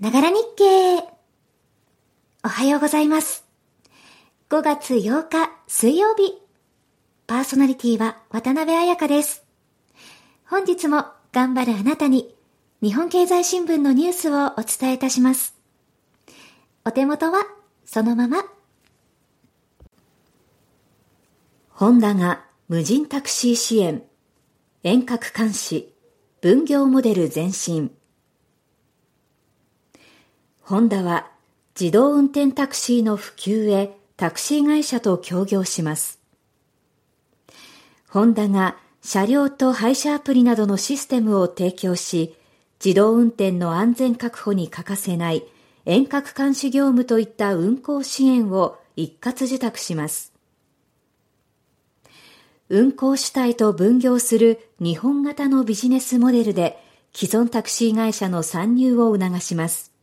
ながら日経。おはようございます。5月8日水曜日。パーソナリティは渡辺彩香です。本日も頑張るあなたに日本経済新聞のニュースをお伝えいたします。お手元はそのまま。ホンダが無人タクシー支援、遠隔監視、分業モデル前進。ホンダは自動運転タクシーの普及へタクシー会社と協業します。ホンダが車両と配車アプリなどのシステムを提供し、自動運転の安全確保に欠かせない遠隔監視業務といった運行支援を一括受託します。運行主体と分業する日本型のビジネスモデルで既存タクシー会社の参入を促します。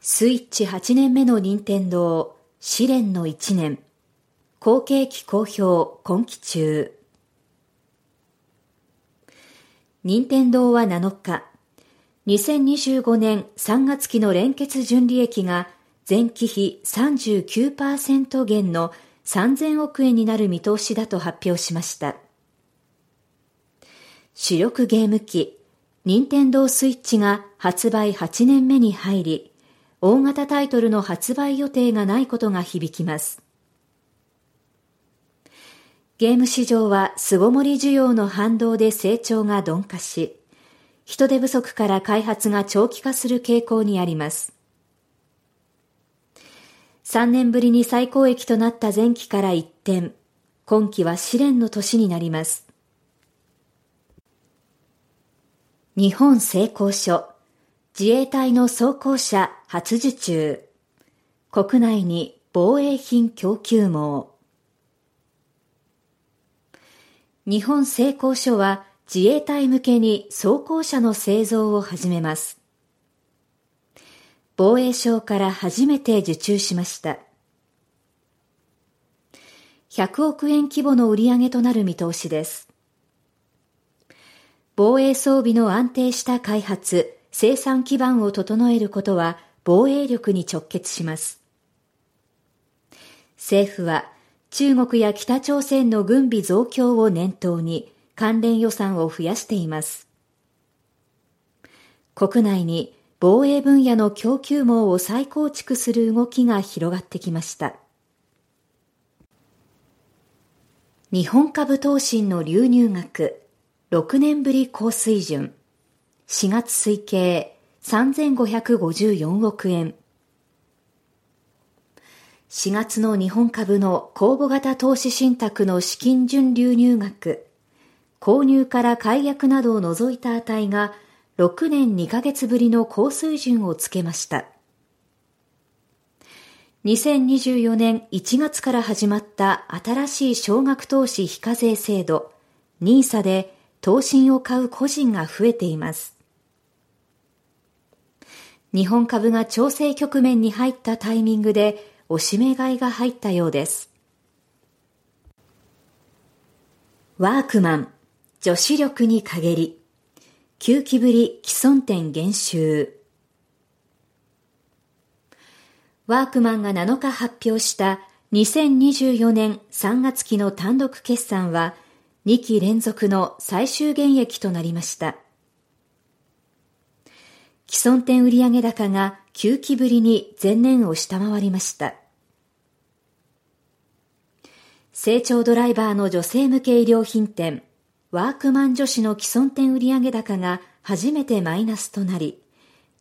スイッチ8年目の任天堂試練の1年後継機公表今期中任天堂は7日2025年3月期の連結純利益が前期比39%減の3000億円になる見通しだと発表しました。主力ゲーム機、任天堂スイッチが発売8年目に入り、大型タイトルの発売予定がないことが響きます。ゲーム市場は巣ごもり需要の反動で成長が鈍化し、人手不足から開発が長期化する傾向にあります。3年ぶりに最高益となった前期から一転、今期は試練の年になります。日本製鋼所、自衛隊の装甲車初受注、国内に防衛品供給網。日本製鋼所は自衛隊向けに装甲車の製造を始めます。防衛省から初めて受注しました。100億円規模の売り上げとなる見通しです。防衛装備の安定した開発、生産基盤を整えることは防衛力に直結します。政府は中国や北朝鮮の軍備増強を念頭に関連予算を増やしています。国内に防衛分野の供給網を再構築する動きが広がってきました。日本株投信の流入額6年ぶり高水準4月推計3554億円4月の日本株の公募型投資信託の資金準流入額購入から解約などを除いた値が6年2ヶ月ぶりの高水準をつけました。2024年1月から始まった新しい少額投資非課税制度 NISA で投信を買う個人が増えています。日本株が調整局面に入ったタイミングでおしめ買いが入ったようです。ワークマン、女子力に陰り。9期ぶり既存店減収。ワークマンが7日発表した2024年3月期の単独決算は2期連続の最終減益となりました。既存店売上高が9期ぶりに前年を下回りました。成長ドライバーの女性向け衣料品店ワークマン女子の既存店売上高が初めてマイナスとなり、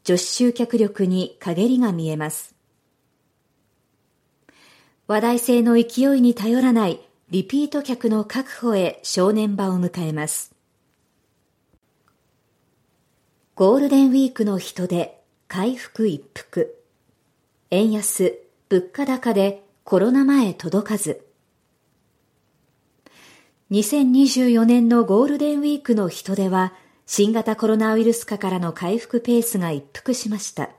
女子集客力に陰りが見えます。話題性の勢いに頼らないリピート客の確保へ正念場を迎えます。ゴールデンウィークの人出、回復一服。円安、物価高でコロナ前届かず。2024年のゴールデンウィークの人出は新型コロナウイルス化からの回復ペースが一服しました。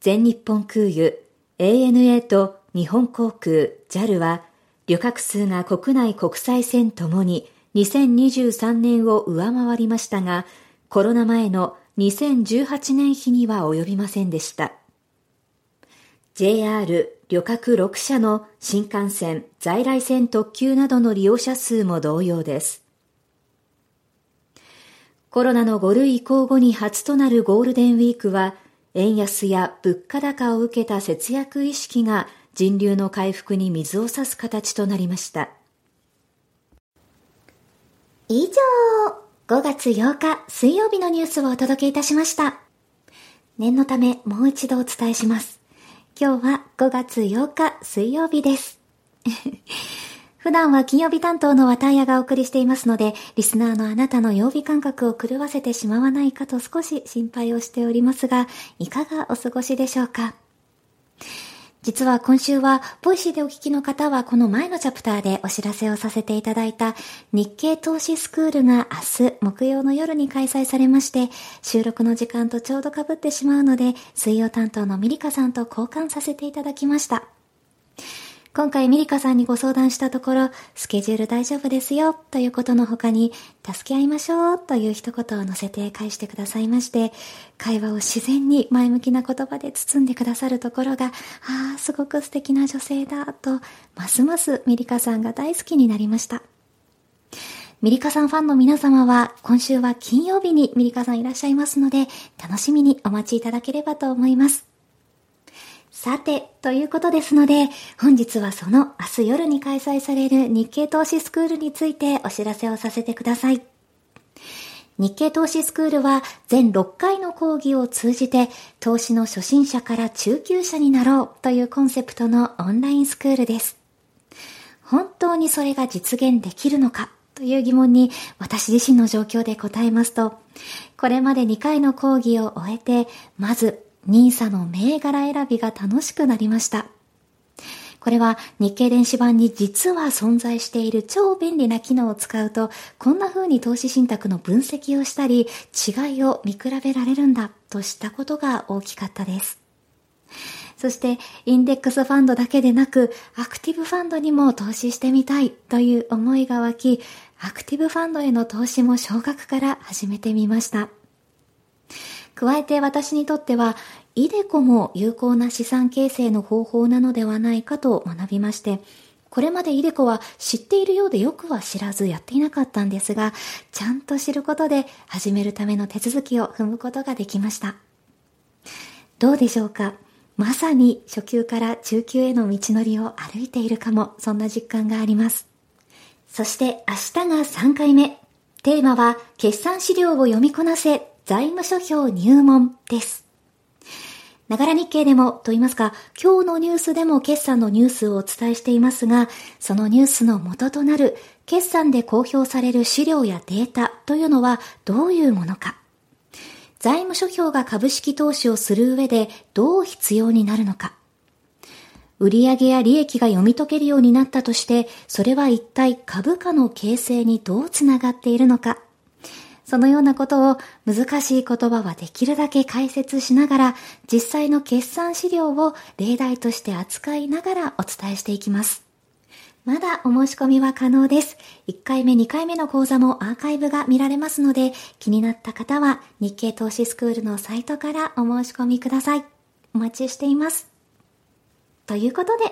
全日本空輸、ANA と日本航空、JAL は旅客数が国内国際線ともに2023年を上回りましたが、コロナ前の2018年比には及びませんでした。JR 旅客6社の新幹線、在来線特急などの利用者数も同様です。コロナの5類移行後に初となるゴールデンウィークは、円安や物価高を受けた節約意識が人流の回復に水を差す形となりました。以上、5月8日水曜日のニュースをお届けいたしました。念のためもう一度お伝えします。今日は5月8日水曜日です。普段は金曜日担当の綿谷がお送りしていますので、リスナーのあなたの曜日感覚を狂わせてしまわないかと少し心配をしておりますが、いかがお過ごしでしょうか？実は今週は、 Voicy でお聞きの方はこの前のチャプターでお知らせをさせていただいた日経投資スクールが明日木曜の夜に開催されまして、収録の時間とちょうど被ってしまうので、水曜担当のミリカさんと交換させていただきました。今回ミリカさんにご相談したところ、スケジュール大丈夫ですよということの他に、助け合いましょうという一言を乗せて返してくださいまして、会話を自然に前向きな言葉で包んでくださるところが、ああ、すごく素敵な女性だと、ますますミリカさんが大好きになりました。ミリカさんファンの皆様は、今週は金曜日にミリカさんいらっしゃいますので、楽しみにお待ちいただければと思います。さて、ということですので、本日はその明日夜に開催される日経投資スクールについてお知らせをさせてください。日経投資スクールは全6回の講義を通じて投資の初心者から中級者になろうというコンセプトのオンラインスクールです。本当にそれが実現できるのかという疑問に私自身の状況で答えますと、これまで2回の講義を終えて、まず NISA の銘柄選びが楽しくなりました。これは日経電子版に実は存在している超便利な機能を使うと、こんな風に投資信託の分析をしたり、違いを見比べられるんだとしたことが大きかったです。そして、インデックスファンドだけでなく、アクティブファンドにも投資してみたいという思いが湧き、アクティブファンドへの投資も少額から始めてみました。加えて私にとっては、イデコも有効な資産形成の方法なのではないかと学びまして、これまでイデコは知っているようでよくは知らずやっていなかったんですが、ちゃんと知ることで始めるための手続きを踏むことができました。どうでしょうか？まさに初級から中級への道のりを歩いているかも、そんな実感があります。そして明日が3回目。テーマは、決算資料を読みこなせ財務諸表入門です。ながら日経でもと言いますか、今日のニュースでも決算のニュースをお伝えしていますが、そのニュースの元となる決算で公表される資料やデータというのはどういうものか。財務諸表が株式投資をする上でどう必要になるのか。売上や利益が読み解けるようになったとして、それは一体株価の形成にどうつながっているのか。そのようなことを難しい言葉はできるだけ解説しながら、実際の決算資料を例題として扱いながらお伝えしていきます。まだお申し込みは可能です。1回目、2回目の講座もアーカイブが見られますので、気になった方は日経投資スクールのサイトからお申し込みください。お待ちしています。ということで、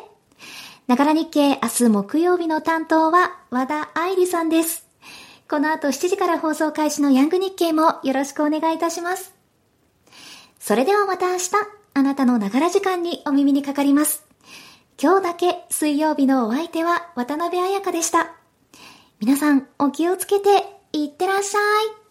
ながら日経明日木曜日の担当は和田愛理さんです。この後7時から放送開始のヤング日経もよろしくお願いいたします。それではまた明日、あなたのながら時間にお耳にかかります。今日だけ水曜日のお相手は渡辺彩香でした。皆さんお気をつけていってらっしゃい。